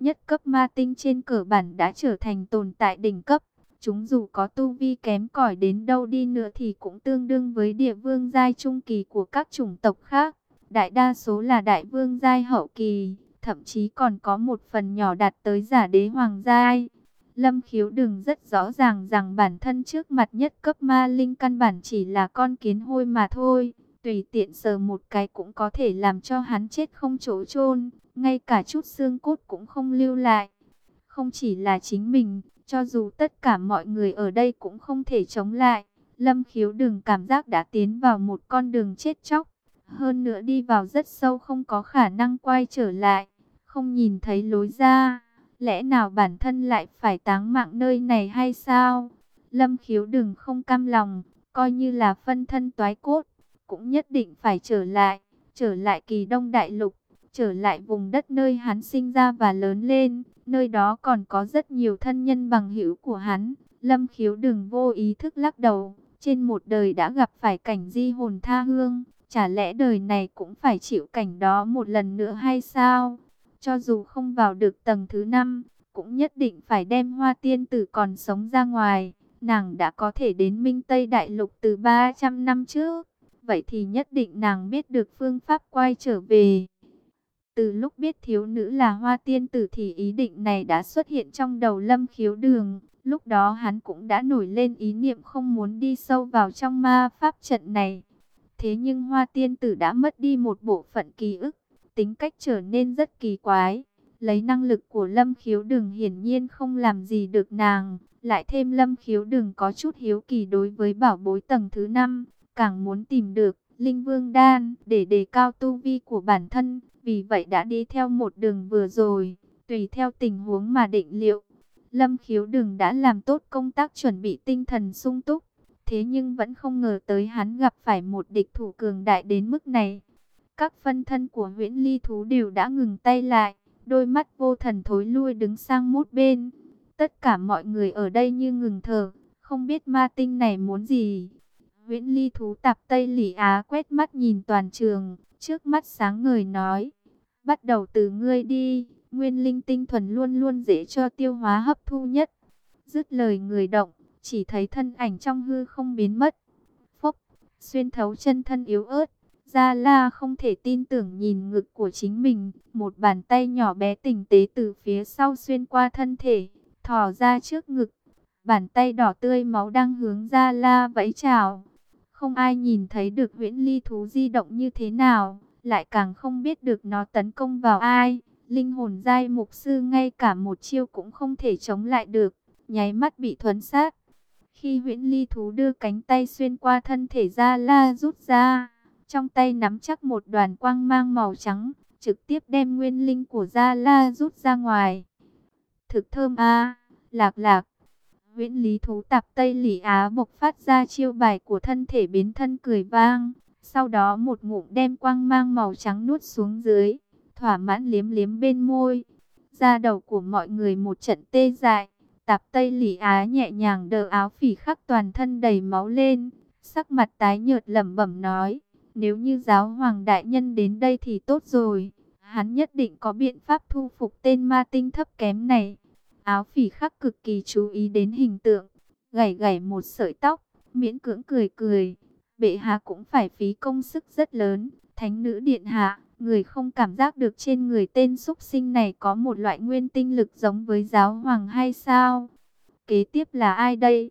Speaker 1: Nhất cấp ma tinh trên cơ bản đã trở thành tồn tại đỉnh cấp, chúng dù có tu vi kém cỏi đến đâu đi nữa thì cũng tương đương với địa vương giai trung kỳ của các chủng tộc khác. Đại đa số là đại vương giai hậu kỳ, thậm chí còn có một phần nhỏ đạt tới giả đế hoàng giai. Lâm khiếu đừng rất rõ ràng rằng bản thân trước mặt nhất cấp ma linh căn bản chỉ là con kiến hôi mà thôi. Tùy tiện sờ một cái cũng có thể làm cho hắn chết không chỗ chôn ngay cả chút xương cốt cũng không lưu lại. Không chỉ là chính mình, cho dù tất cả mọi người ở đây cũng không thể chống lại. Lâm khiếu đừng cảm giác đã tiến vào một con đường chết chóc. Hơn nữa đi vào rất sâu không có khả năng quay trở lại. Không nhìn thấy lối ra. Lẽ nào bản thân lại phải táng mạng nơi này hay sao? Lâm khiếu đừng không cam lòng, coi như là phân thân toái cốt, cũng nhất định phải trở lại, trở lại kỳ đông đại lục, trở lại vùng đất nơi hắn sinh ra và lớn lên, nơi đó còn có rất nhiều thân nhân bằng hữu của hắn. Lâm khiếu đừng vô ý thức lắc đầu, trên một đời đã gặp phải cảnh di hồn tha hương, chả lẽ đời này cũng phải chịu cảnh đó một lần nữa hay sao? Cho dù không vào được tầng thứ 5, cũng nhất định phải đem hoa tiên tử còn sống ra ngoài. Nàng đã có thể đến Minh Tây Đại Lục từ 300 năm trước. Vậy thì nhất định nàng biết được phương pháp quay trở về. Từ lúc biết thiếu nữ là hoa tiên tử thì ý định này đã xuất hiện trong đầu lâm khiếu đường. Lúc đó hắn cũng đã nổi lên ý niệm không muốn đi sâu vào trong ma pháp trận này. Thế nhưng hoa tiên tử đã mất đi một bộ phận ký ức tính cách trở nên rất kỳ quái. Lấy năng lực của Lâm Khiếu Đừng hiển nhiên không làm gì được nàng, lại thêm Lâm Khiếu Đừng có chút hiếu kỳ đối với bảo bối tầng thứ 5, càng muốn tìm được Linh Vương Đan để đề cao tu vi của bản thân, vì vậy đã đi theo một đường vừa rồi, tùy theo tình huống mà định liệu. Lâm Khiếu Đừng đã làm tốt công tác chuẩn bị tinh thần sung túc, thế nhưng vẫn không ngờ tới hắn gặp phải một địch thủ cường đại đến mức này. Các phân thân của huyễn ly thú đều đã ngừng tay lại, đôi mắt vô thần thối lui đứng sang mút bên. Tất cả mọi người ở đây như ngừng thở, không biết ma tinh này muốn gì. Huyễn ly thú tạp Tây Lỷ Á quét mắt nhìn toàn trường, trước mắt sáng ngời nói. Bắt đầu từ ngươi đi, nguyên linh tinh thuần luôn luôn dễ cho tiêu hóa hấp thu nhất. Dứt lời người động, chỉ thấy thân ảnh trong hư không biến mất. Phốc, xuyên thấu chân thân yếu ớt, Gia La không thể tin tưởng nhìn ngực của chính mình, một bàn tay nhỏ bé tinh tế từ phía sau xuyên qua thân thể, thò ra trước ngực. Bàn tay đỏ tươi máu đang hướng Gia La vẫy chào. Không ai nhìn thấy được huyễn ly thú di động như thế nào, lại càng không biết được nó tấn công vào ai. Linh hồn giai mục sư ngay cả một chiêu cũng không thể chống lại được, nháy mắt bị thuấn sát. Khi huyễn ly thú đưa cánh tay xuyên qua thân thể Gia La rút ra trong tay nắm chắc một đoàn quang mang màu trắng, trực tiếp đem nguyên linh của Gia La rút ra ngoài. Thực thơm a, lạc lạc. Nguyễn lý thú tạp Tây Lý Á bộc phát ra chiêu bài của thân thể biến thân cười vang. Sau đó một ngụm đem quang mang màu trắng nuốt xuống dưới, thỏa mãn liếm liếm bên môi. Da đầu của mọi người một trận tê dại. Tạp Tây Lý Á nhẹ nhàng đỡ áo phỉ khắc toàn thân đầy máu lên. Sắc mặt tái nhợt lẩm bẩm nói nếu như giáo hoàng đại nhân đến đây thì tốt rồi. Hắn nhất định có biện pháp thu phục tên ma tinh thấp kém này. Áo phỉ khắc cực kỳ chú ý đến hình tượng. Gảy gảy một sợi tóc, miễn cưỡng cười cười. Bệ hạ cũng phải phí công sức rất lớn. Thánh nữ điện hạ, người không cảm giác được trên người tên súc sinh này có một loại nguyên tinh lực giống với giáo hoàng hay sao? Kế tiếp là ai đây?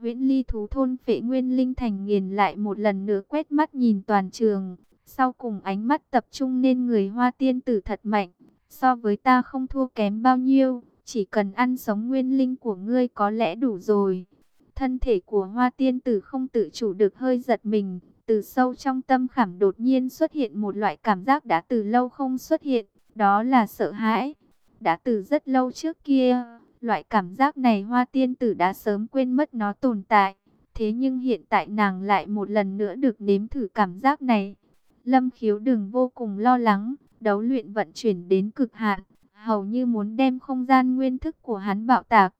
Speaker 1: Viễn ly thú thôn phệ nguyên linh thành nghiền lại một lần nữa quét mắt nhìn toàn trường. Sau cùng ánh mắt tập trung nên người hoa tiên tử thật mạnh. So với ta không thua kém bao nhiêu. Chỉ cần ăn sống nguyên linh của ngươi có lẽ đủ rồi. Thân thể của hoa tiên tử không tự chủ được hơi giật mình. Từ sâu trong tâm khảm đột nhiên xuất hiện một loại cảm giác đã từ lâu không xuất hiện. Đó là sợ hãi. Đã từ rất lâu trước kia Loại cảm giác này hoa tiên tử đã sớm quên mất nó tồn tại. Thế nhưng hiện tại nàng lại một lần nữa được nếm thử cảm giác này. Lâm khiếu đừng vô cùng lo lắng, đấu luyện vận chuyển đến cực hạn, hầu như muốn đem không gian nguyên thức của hắn bạo tạc.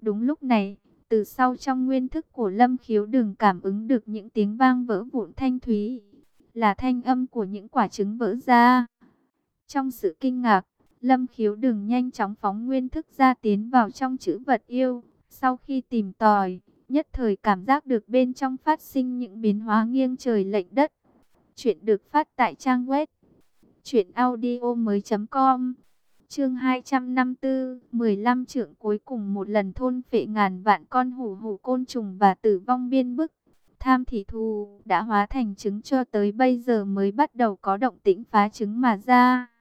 Speaker 1: Đúng lúc này, từ sau trong nguyên thức của lâm khiếu đừng cảm ứng được những tiếng vang vỡ vụn thanh thúy, là thanh âm của những quả trứng vỡ ra. Trong sự kinh ngạc, Lâm khiếu đừng nhanh chóng phóng nguyên thức ra tiến vào trong chữ vật yêu. Sau khi tìm tòi, nhất thời cảm giác được bên trong phát sinh những biến hóa nghiêng trời lệch đất. Chuyện được phát tại trang web truyệnaudiomoi.com. Chương 254, 15 trưởng cuối cùng một lần thôn phệ ngàn vạn con hủ hủ côn trùng và tử vong biên bức. Tham thị thù đã hóa thành trứng cho tới bây giờ mới bắt đầu có động tĩnh phá trứng mà ra.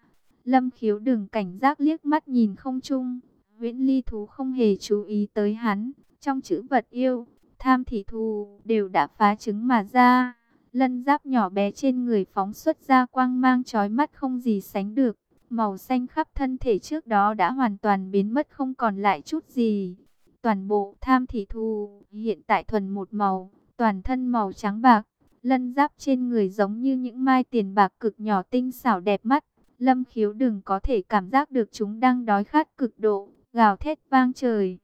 Speaker 1: Lâm khiếu đừng cảnh giác liếc mắt nhìn không chung. Viễn ly thú không hề chú ý tới hắn. Trong chữ vật yêu, tham thị thù đều đã phá trứng mà ra. Lân giáp nhỏ bé trên người phóng xuất ra quang mang chói mắt không gì sánh được. Màu xanh khắp thân thể trước đó đã hoàn toàn biến mất không còn lại chút gì. Toàn bộ tham thị thù hiện tại thuần một màu, toàn thân màu trắng bạc. Lân giáp trên người giống như những mai tiền bạc cực nhỏ tinh xảo đẹp mắt. Lâm khiếu đừng có thể cảm giác được chúng đang đói khát cực độ, gào thét vang trời.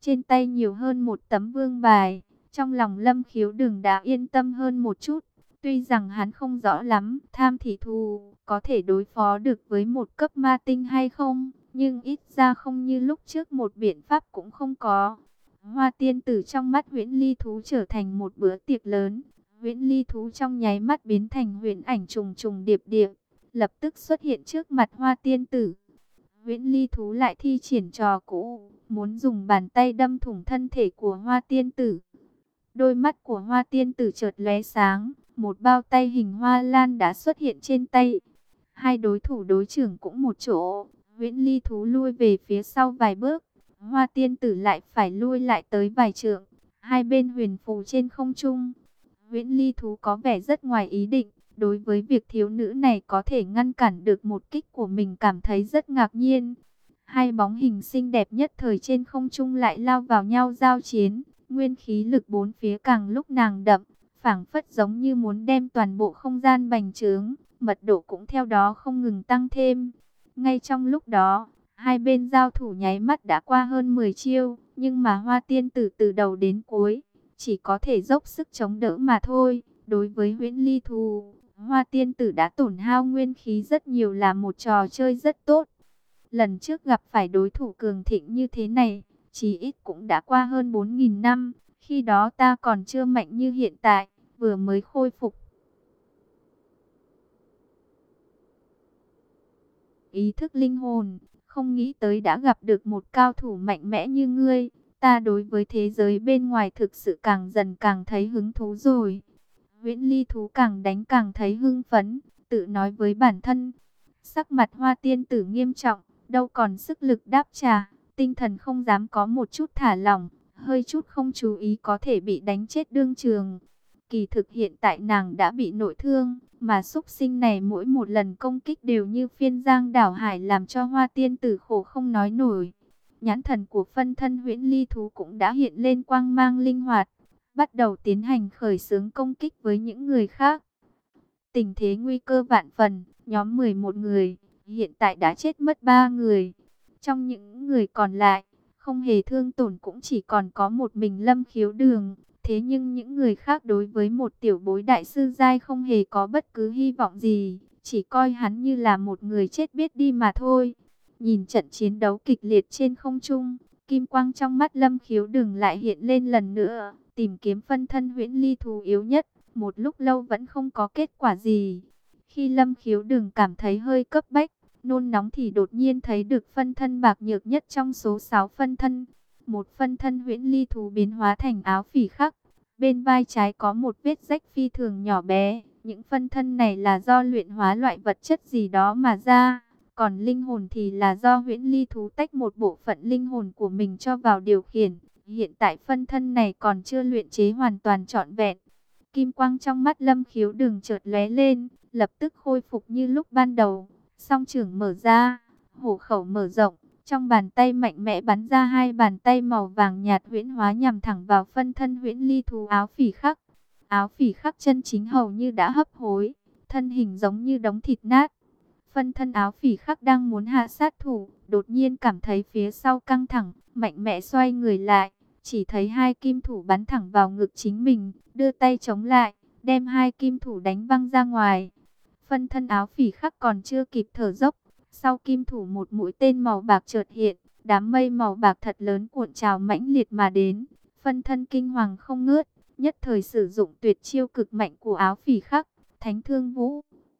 Speaker 1: Trên tay nhiều hơn một tấm vương bài, trong lòng lâm khiếu đừng đã yên tâm hơn một chút. Tuy rằng hắn không rõ lắm tham thị thù có thể đối phó được với một cấp ma tinh hay không, nhưng ít ra không như lúc trước một biện pháp cũng không có. Hoa tiên tử trong mắt huyễn ly thú trở thành một bữa tiệc lớn. Huyễn ly thú trong nháy mắt biến thành huyễn ảnh trùng trùng điệp điệp lập tức xuất hiện trước mặt hoa tiên tử. Viễn ly thú lại thi triển trò cũ, muốn dùng bàn tay đâm thủng thân thể của hoa tiên tử. Đôi mắt của hoa tiên tử chợt lóe sáng, một bao tay hình hoa lan đã xuất hiện trên tay. Hai đối thủ đối trưởng cũng một chỗ, viễn ly thú lui về phía sau vài bước. Hoa tiên tử lại phải lui lại tới vài trượng, hai bên huyền phù trên không trung. Viễn ly thú có vẻ rất ngoài ý định, Đối với việc thiếu nữ này có thể ngăn cản được một kích của mình cảm thấy rất ngạc nhiên. Hai bóng hình xinh đẹp nhất thời trên không trung lại lao vào nhau giao chiến. Nguyên khí lực bốn phía càng lúc nàng đậm, phảng phất giống như muốn đem toàn bộ không gian bành trướng. Mật độ cũng theo đó không ngừng tăng thêm. Ngay trong lúc đó, hai bên giao thủ nháy mắt đã qua hơn 10 chiêu. Nhưng mà hoa tiên tử từ đầu đến cuối, chỉ có thể dốc sức chống đỡ mà thôi. Đối với huyễn ly thù, Hoa tiên tử đã tổn hao nguyên khí rất nhiều là một trò chơi rất tốt. Lần trước gặp phải đối thủ cường thịnh như thế này, chí ít cũng đã qua hơn 4.000 năm. Khi đó ta còn chưa mạnh như hiện tại, vừa mới khôi phục. Ý thức linh hồn, không nghĩ tới đã gặp được một cao thủ mạnh mẽ như ngươi. Ta đối với thế giới bên ngoài thực sự càng dần càng thấy hứng thú rồi. Huyễn ly thú càng đánh càng thấy hưng phấn, tự nói với bản thân. Sắc mặt hoa tiên tử nghiêm trọng, đâu còn sức lực đáp trả, tinh thần không dám có một chút thả lỏng, hơi chút không chú ý có thể bị đánh chết đương trường. Kỳ thực hiện tại nàng đã bị nội thương, mà xúc sinh này mỗi một lần công kích đều như phiên giang đảo hải làm cho hoa tiên tử khổ không nói nổi. Nhãn thần của phân thân huyễn ly thú cũng đã hiện lên quang mang linh hoạt, bắt đầu tiến hành khởi xướng công kích với những người khác. Tình thế nguy cơ vạn phần, nhóm 11 người, hiện tại đã chết mất 3 người. Trong những người còn lại, không hề thương tổn cũng chỉ còn có một mình lâm khiếu đường. Thế nhưng những người khác đối với một tiểu bối đại sư giai không hề có bất cứ hy vọng gì, chỉ coi hắn như là một người chết biết đi mà thôi. Nhìn trận chiến đấu kịch liệt trên không trung, kim quang trong mắt lâm khiếu đường lại hiện lên lần nữa, tìm kiếm phân thân huyễn ly thú yếu nhất, một lúc lâu vẫn không có kết quả gì. Khi lâm khiếu đừng cảm thấy hơi cấp bách, nôn nóng thì đột nhiên thấy được phân thân bạc nhược nhất trong số 6 phân thân. Một phân thân huyễn ly thú biến hóa thành áo phỉ khắc, bên vai trái có một vết rách phi thường nhỏ bé. Những phân thân này là do luyện hóa loại vật chất gì đó mà ra. Còn linh hồn thì là do huyễn ly thú tách một bộ phận linh hồn của mình cho vào điều khiển. Hiện tại phân thân này còn chưa luyện chế hoàn toàn trọn vẹn. Kim quang trong mắt lâm khiếu đường chợt lóe lên, lập tức khôi phục như lúc ban đầu. Song trưởng mở ra, hổ khẩu mở rộng, trong bàn tay mạnh mẽ bắn ra hai bàn tay màu vàng nhạt huyễn hóa nhằm thẳng vào phân thân huyễn ly thú áo phỉ khắc. Áo phỉ khắc chân chính hầu như đã hấp hối, thân hình giống như đống thịt nát. Phân thân áo phỉ khắc đang muốn hạ sát thủ, đột nhiên cảm thấy phía sau căng thẳng, mạnh mẽ xoay người lại, chỉ thấy hai kim thủ bắn thẳng vào ngực chính mình, đưa tay chống lại, đem hai kim thủ đánh văng ra ngoài. Phân thân áo phỉ khắc còn chưa kịp thở dốc, sau kim thủ một mũi tên màu bạc chợt hiện, đám mây màu bạc thật lớn cuộn trào mãnh liệt mà đến, phân thân kinh hoàng không ngớt, nhất thời sử dụng tuyệt chiêu cực mạnh của áo phỉ khắc, thánh thương vũ.